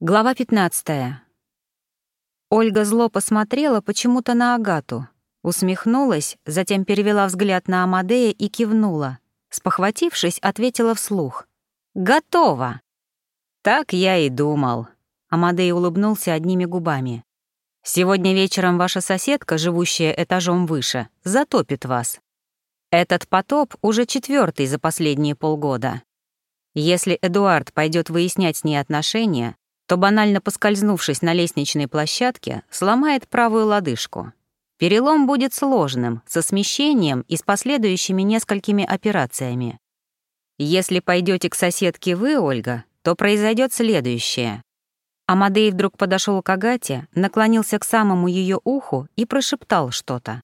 Глава 15. Ольга зло посмотрела почему-то на Агату, усмехнулась, затем перевела взгляд на Амадея и кивнула. Спохватившись, ответила вслух. «Готово!» «Так я и думал», — Амадей улыбнулся одними губами. «Сегодня вечером ваша соседка, живущая этажом выше, затопит вас. Этот потоп уже четвертый за последние полгода. Если Эдуард пойдет выяснять с ней отношения, то, банально поскользнувшись на лестничной площадке, сломает правую лодыжку. Перелом будет сложным, со смещением и с последующими несколькими операциями. Если пойдете к соседке вы, Ольга, то произойдет следующее. Амадей вдруг подошел к Агате, наклонился к самому ее уху и прошептал что-то.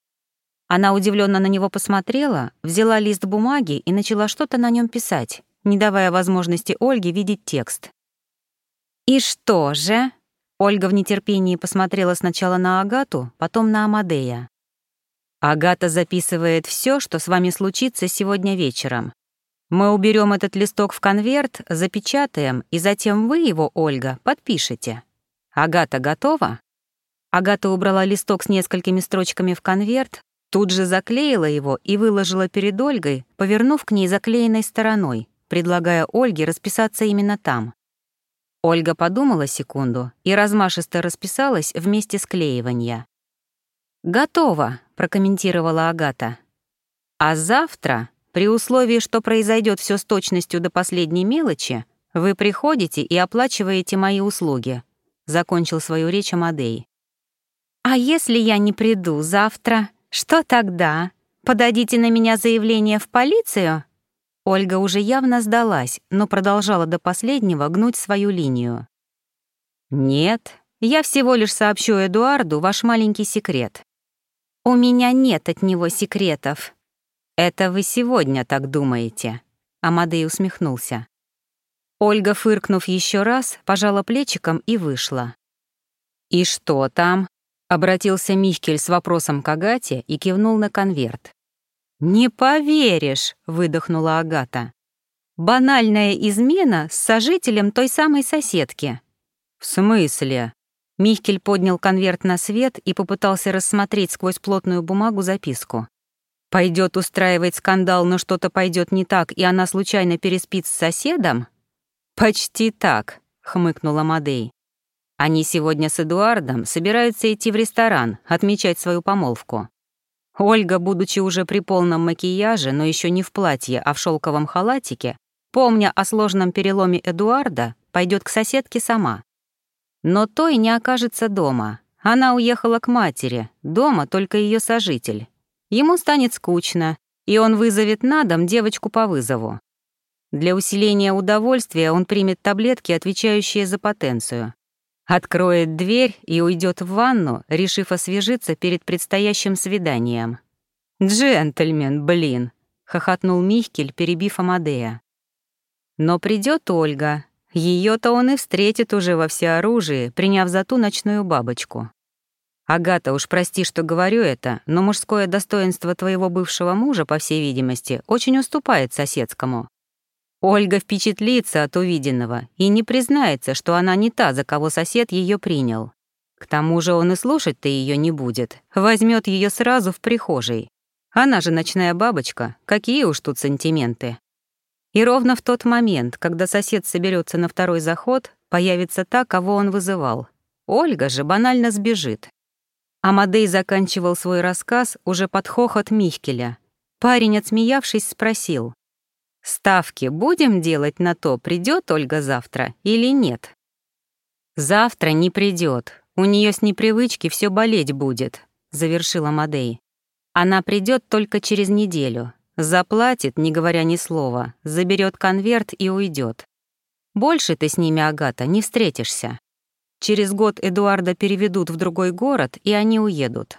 Она удивленно на него посмотрела, взяла лист бумаги и начала что-то на нем писать, не давая возможности Ольге видеть текст. «И что же?» Ольга в нетерпении посмотрела сначала на Агату, потом на Амадея. «Агата записывает все, что с вами случится сегодня вечером. Мы уберем этот листок в конверт, запечатаем, и затем вы его, Ольга, подпишете. Агата готова?» Агата убрала листок с несколькими строчками в конверт, тут же заклеила его и выложила перед Ольгой, повернув к ней заклеенной стороной, предлагая Ольге расписаться именно там. Ольга подумала секунду и размашисто расписалась вместе склеивания. «Готово», — прокомментировала Агата. «А завтра, при условии, что произойдет все с точностью до последней мелочи, вы приходите и оплачиваете мои услуги», — закончил свою речь Амадей. «А если я не приду завтра, что тогда? Подадите на меня заявление в полицию?» Ольга уже явно сдалась, но продолжала до последнего гнуть свою линию. «Нет, я всего лишь сообщу Эдуарду ваш маленький секрет». «У меня нет от него секретов». «Это вы сегодня так думаете», — Амадей усмехнулся. Ольга, фыркнув еще раз, пожала плечиком и вышла. «И что там?» — обратился Михкель с вопросом к Агате и кивнул на конверт. «Не поверишь», — выдохнула Агата. «Банальная измена с сожителем той самой соседки». «В смысле?» Михкель поднял конверт на свет и попытался рассмотреть сквозь плотную бумагу записку. Пойдет устраивать скандал, но что-то пойдет не так, и она случайно переспит с соседом? Почти так, хмыкнула Мадей. Они сегодня с Эдуардом собираются идти в ресторан, отмечать свою помолвку. Ольга, будучи уже при полном макияже, но еще не в платье, а в шелковом халатике, помня о сложном переломе Эдуарда, пойдет к соседке сама. Но той не окажется дома. Она уехала к матери, дома только ее сожитель. Ему станет скучно, и он вызовет на дом девочку по вызову. Для усиления удовольствия он примет таблетки, отвечающие за потенцию. Откроет дверь и уйдет в ванну, решив освежиться перед предстоящим свиданием. «Джентльмен, блин!» — хохотнул Михкель, перебив Амадея. Но придет Ольга. ее то он и встретит уже во всеоружии, приняв за ту ночную бабочку. «Агата, уж прости, что говорю это, но мужское достоинство твоего бывшего мужа, по всей видимости, очень уступает соседскому. Ольга впечатлится от увиденного и не признается, что она не та, за кого сосед ее принял. К тому же он и слушать-то ее не будет, возьмет ее сразу в прихожей. Она же ночная бабочка, какие уж тут сантименты. И ровно в тот момент, когда сосед соберется на второй заход, появится та, кого он вызывал. Ольга же банально сбежит. Амадей заканчивал свой рассказ уже под хохот Михкеля. Парень, отсмеявшись, спросил. Ставки будем делать на то, придет Ольга завтра или нет? Завтра не придет. У нее с непривычки все болеть будет, завершила Мадей. Она придет только через неделю. Заплатит, не говоря ни слова, заберет конверт и уйдет. Больше ты с ними, Агата, не встретишься. Через год Эдуарда переведут в другой город, и они уедут.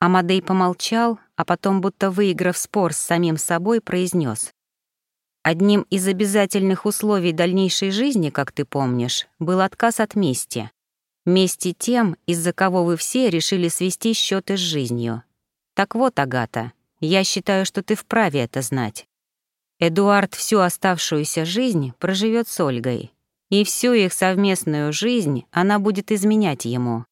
Амадей помолчал, а потом, будто выиграв спор с самим собой, произнес: Одним из обязательных условий дальнейшей жизни, как ты помнишь, был отказ от мести. Мести тем, из-за кого вы все решили свести счеты с жизнью. Так вот, Агата, я считаю, что ты вправе это знать. Эдуард всю оставшуюся жизнь проживет с Ольгой. и всю их совместную жизнь она будет изменять ему.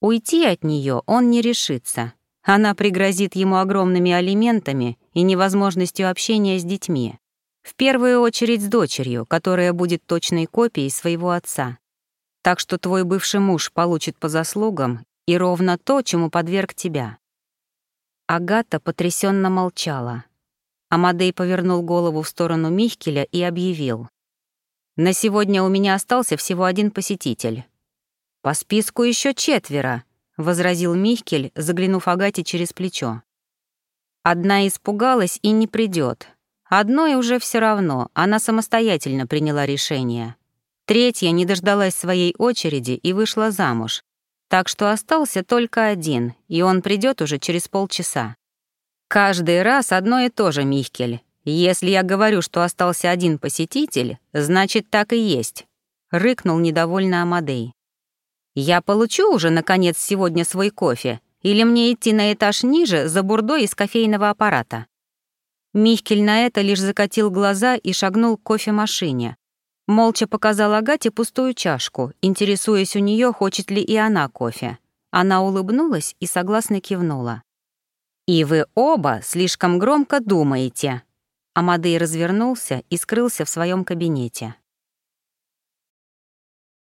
Уйти от нее он не решится. Она пригрозит ему огромными алиментами и невозможностью общения с детьми. В первую очередь с дочерью, которая будет точной копией своего отца. Так что твой бывший муж получит по заслугам и ровно то, чему подверг тебя. Агата потрясенно молчала. Амадей повернул голову в сторону Михкеля и объявил. «На сегодня у меня остался всего один посетитель». «По списку еще четверо», — возразил Михкель, заглянув Агате через плечо. «Одна испугалась и не придет. Одной уже все равно, она самостоятельно приняла решение. Третья не дождалась своей очереди и вышла замуж. Так что остался только один, и он придет уже через полчаса. Каждый раз одно и то же, Михкель. Если я говорю, что остался один посетитель, значит, так и есть. Рыкнул недовольно Амадей. Я получу уже, наконец, сегодня свой кофе, или мне идти на этаж ниже за бурдой из кофейного аппарата? Михкель на это лишь закатил глаза и шагнул к кофемашине. Молча показал Агате пустую чашку, интересуясь у нее, хочет ли и она кофе. Она улыбнулась и согласно кивнула. «И вы оба слишком громко думаете». Амадей развернулся и скрылся в своем кабинете.